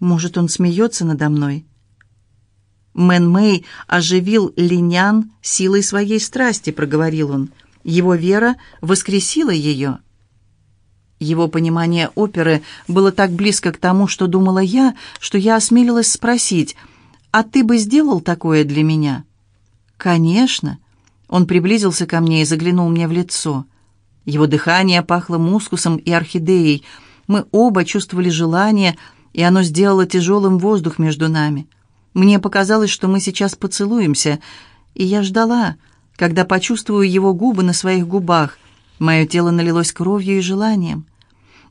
Может, он смеется надо мной? Мэн Мэй оживил Линян силой своей страсти, проговорил он. Его вера воскресила ее. Его понимание оперы было так близко к тому, что думала я, что я осмелилась спросить, «А ты бы сделал такое для меня?» «Конечно». Он приблизился ко мне и заглянул мне в лицо. Его дыхание пахло мускусом и орхидеей. Мы оба чувствовали желание, и оно сделало тяжелым воздух между нами. Мне показалось, что мы сейчас поцелуемся, и я ждала, когда почувствую его губы на своих губах. Мое тело налилось кровью и желанием.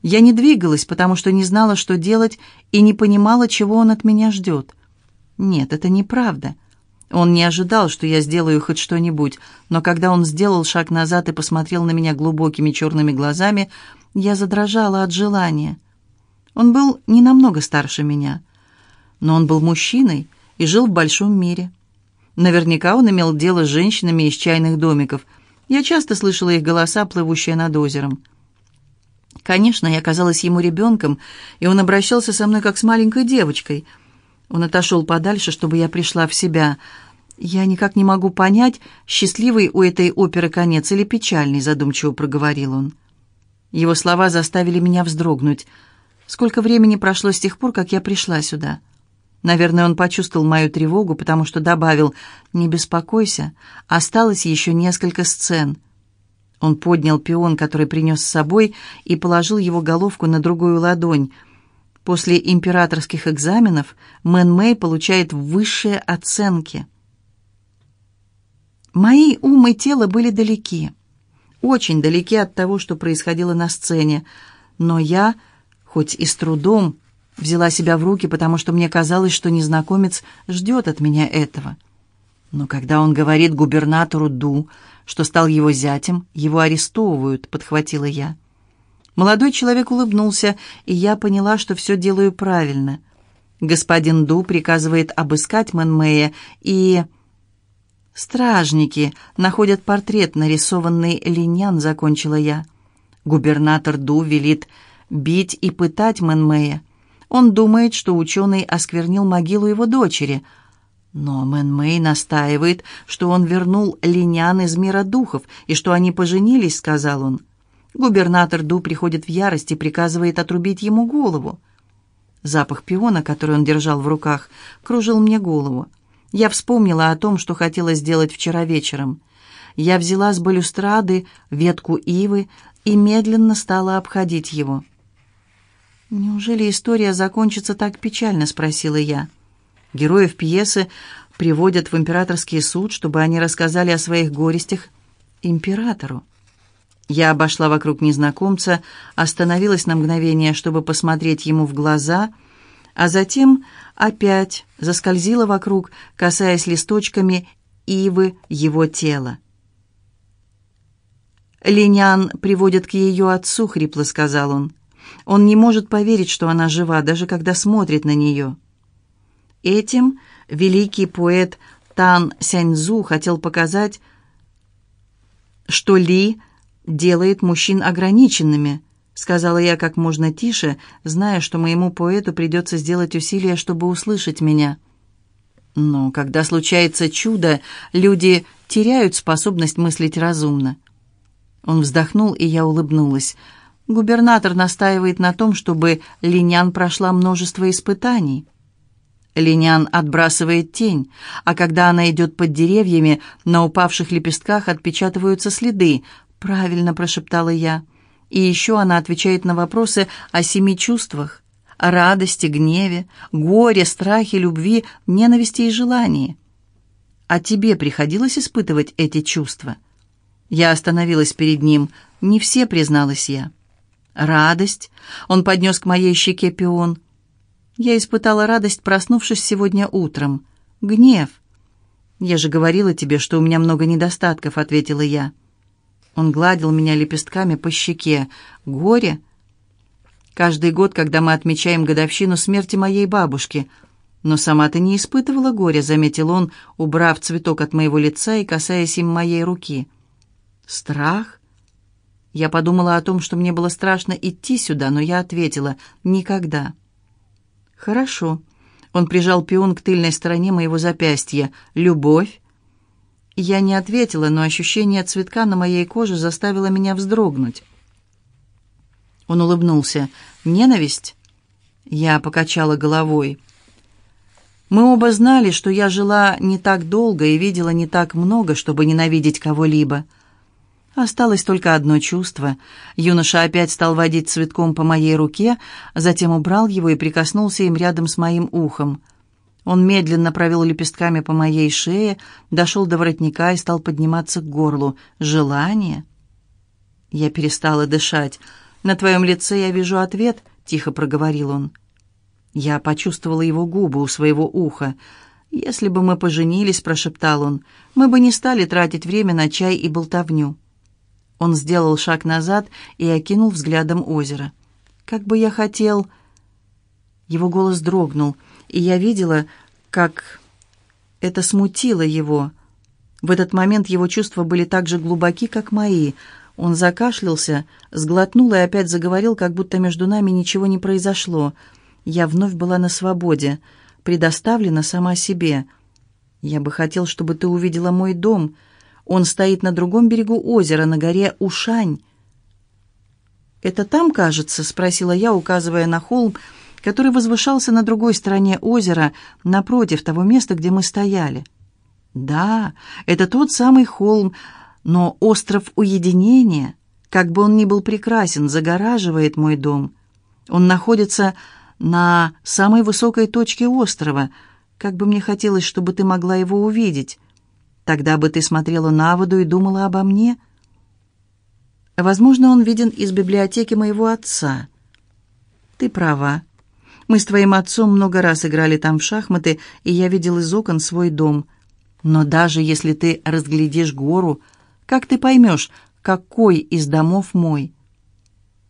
Я не двигалась, потому что не знала, что делать, и не понимала, чего он от меня ждет. Нет, это неправда. Он не ожидал, что я сделаю хоть что-нибудь, но когда он сделал шаг назад и посмотрел на меня глубокими черными глазами, я задрожала от желания. Он был не намного старше меня, но он был мужчиной и жил в большом мире. Наверняка он имел дело с женщинами из чайных домиков. Я часто слышала их голоса, плывущие над озером. Конечно, я казалась ему ребенком, и он обращался со мной как с маленькой девочкой. Он отошел подальше, чтобы я пришла в себя. «Я никак не могу понять, счастливый у этой оперы конец или печальный», задумчиво проговорил он. Его слова заставили меня вздрогнуть. Сколько времени прошло с тех пор, как я пришла сюда? Наверное, он почувствовал мою тревогу, потому что добавил «Не беспокойся, осталось еще несколько сцен». Он поднял пион, который принес с собой, и положил его головку на другую ладонь. После императорских экзаменов Мэн Мэй получает высшие оценки. Мои ум и тело были далеки, очень далеки от того, что происходило на сцене, но я, хоть и с трудом, взяла себя в руки, потому что мне казалось, что незнакомец ждет от меня этого. Но когда он говорит губернатору Ду, что стал его зятем, его арестовывают», — подхватила я. Молодой человек улыбнулся, и я поняла, что все делаю правильно. Господин Ду приказывает обыскать Мэнмэя, и... «Стражники находят портрет, нарисованный Линян», — закончила я. Губернатор Ду велит бить и пытать Мэнмэя. Он думает, что ученый осквернил могилу его дочери — но Мэн Мэй настаивает, что он вернул линян из мира духов, и что они поженились, сказал он. Губернатор Ду приходит в ярость и приказывает отрубить ему голову. Запах пиона, который он держал в руках, кружил мне голову. Я вспомнила о том, что хотела сделать вчера вечером. Я взяла с балюстрады ветку ивы и медленно стала обходить его. «Неужели история закончится так печально?» — спросила я. Героев пьесы приводят в императорский суд, чтобы они рассказали о своих горестях императору. Я обошла вокруг незнакомца, остановилась на мгновение, чтобы посмотреть ему в глаза, а затем опять заскользила вокруг, касаясь листочками ивы его тела. «Линян приводит к ее отцу», — хрипло сказал он. «Он не может поверить, что она жива, даже когда смотрит на нее». Этим великий поэт Тан Сяньзу хотел показать, что Ли делает мужчин ограниченными, сказала я как можно тише, зная, что моему поэту придется сделать усилия, чтобы услышать меня. Но когда случается чудо, люди теряют способность мыслить разумно. Он вздохнул, и я улыбнулась. Губернатор настаивает на том, чтобы Линян прошла множество испытаний. Линян отбрасывает тень, а когда она идет под деревьями, на упавших лепестках отпечатываются следы. «Правильно», — прошептала я. И еще она отвечает на вопросы о семи чувствах, о радости, гневе, горе, страхе, любви, ненависти и желании. А тебе приходилось испытывать эти чувства? Я остановилась перед ним. Не все, призналась я. Радость. Он поднес к моей щеке пион. Я испытала радость, проснувшись сегодня утром. Гнев. «Я же говорила тебе, что у меня много недостатков», — ответила я. Он гладил меня лепестками по щеке. «Горе?» «Каждый год, когда мы отмечаем годовщину смерти моей бабушки», «Но сама ты не испытывала горя», — заметил он, убрав цветок от моего лица и касаясь им моей руки. «Страх?» Я подумала о том, что мне было страшно идти сюда, но я ответила «никогда». «Хорошо». Он прижал пион к тыльной стороне моего запястья. «Любовь?» Я не ответила, но ощущение цветка на моей коже заставило меня вздрогнуть. Он улыбнулся. «Ненависть?» Я покачала головой. Мы оба знали, что я жила не так долго и видела не так много, чтобы ненавидеть кого-либо. Осталось только одно чувство. Юноша опять стал водить цветком по моей руке, затем убрал его и прикоснулся им рядом с моим ухом. Он медленно провел лепестками по моей шее, дошел до воротника и стал подниматься к горлу. «Желание?» Я перестала дышать. «На твоем лице я вижу ответ», — тихо проговорил он. Я почувствовала его губы у своего уха. «Если бы мы поженились», — прошептал он, — «мы бы не стали тратить время на чай и болтовню». Он сделал шаг назад и окинул взглядом озеро. «Как бы я хотел...» Его голос дрогнул, и я видела, как это смутило его. В этот момент его чувства были так же глубоки, как мои. Он закашлялся, сглотнул и опять заговорил, как будто между нами ничего не произошло — я вновь была на свободе, предоставлена сама себе. Я бы хотел, чтобы ты увидела мой дом. Он стоит на другом берегу озера, на горе Ушань. «Это там, кажется?» — спросила я, указывая на холм, который возвышался на другой стороне озера, напротив того места, где мы стояли. «Да, это тот самый холм, но остров уединения, как бы он ни был прекрасен, загораживает мой дом. Он находится на самой высокой точке острова. Как бы мне хотелось, чтобы ты могла его увидеть. Тогда бы ты смотрела на воду и думала обо мне. Возможно, он виден из библиотеки моего отца. Ты права. Мы с твоим отцом много раз играли там в шахматы, и я видел из окон свой дом. Но даже если ты разглядишь гору, как ты поймешь, какой из домов мой?»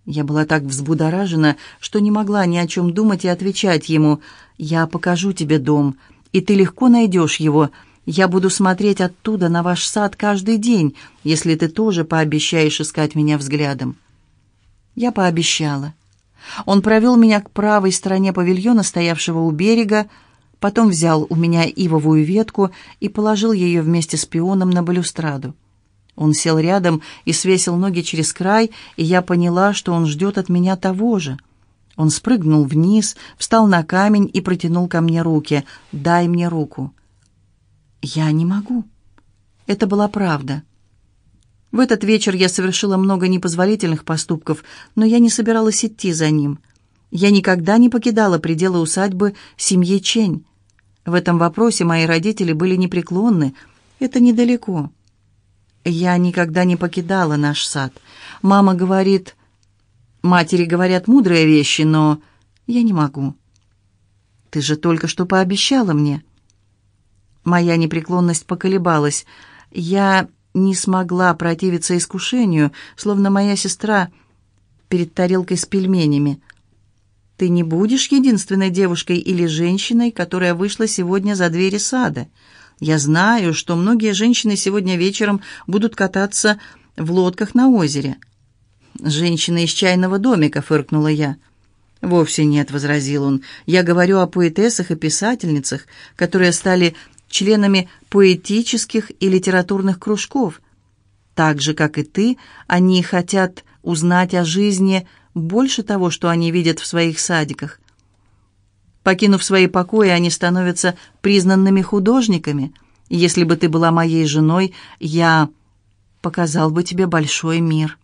Я была так взбудоражена, что не могла ни о чем думать и отвечать ему. «Я покажу тебе дом, и ты легко найдешь его. Я буду смотреть оттуда на ваш сад каждый день, если ты тоже пообещаешь искать меня взглядом». Я пообещала. Он провел меня к правой стороне павильона, стоявшего у берега, потом взял у меня ивовую ветку и положил ее вместе с пионом на балюстраду. Он сел рядом и свесил ноги через край, и я поняла, что он ждет от меня того же. Он спрыгнул вниз, встал на камень и протянул ко мне руки. «Дай мне руку». «Я не могу». Это была правда. В этот вечер я совершила много непозволительных поступков, но я не собиралась идти за ним. Я никогда не покидала пределы усадьбы семьи Чень. В этом вопросе мои родители были непреклонны. Это недалеко. Я никогда не покидала наш сад. Мама говорит... Матери говорят мудрые вещи, но я не могу. Ты же только что пообещала мне. Моя непреклонность поколебалась. Я не смогла противиться искушению, словно моя сестра перед тарелкой с пельменями. Ты не будешь единственной девушкой или женщиной, которая вышла сегодня за двери сада. Я знаю, что многие женщины сегодня вечером будут кататься в лодках на озере. «Женщины из чайного домика», — фыркнула я. «Вовсе нет», — возразил он. «Я говорю о поэтессах и писательницах, которые стали членами поэтических и литературных кружков. Так же, как и ты, они хотят узнать о жизни больше того, что они видят в своих садиках. Покинув свои покои, они становятся признанными художниками. Если бы ты была моей женой, я показал бы тебе большой мир».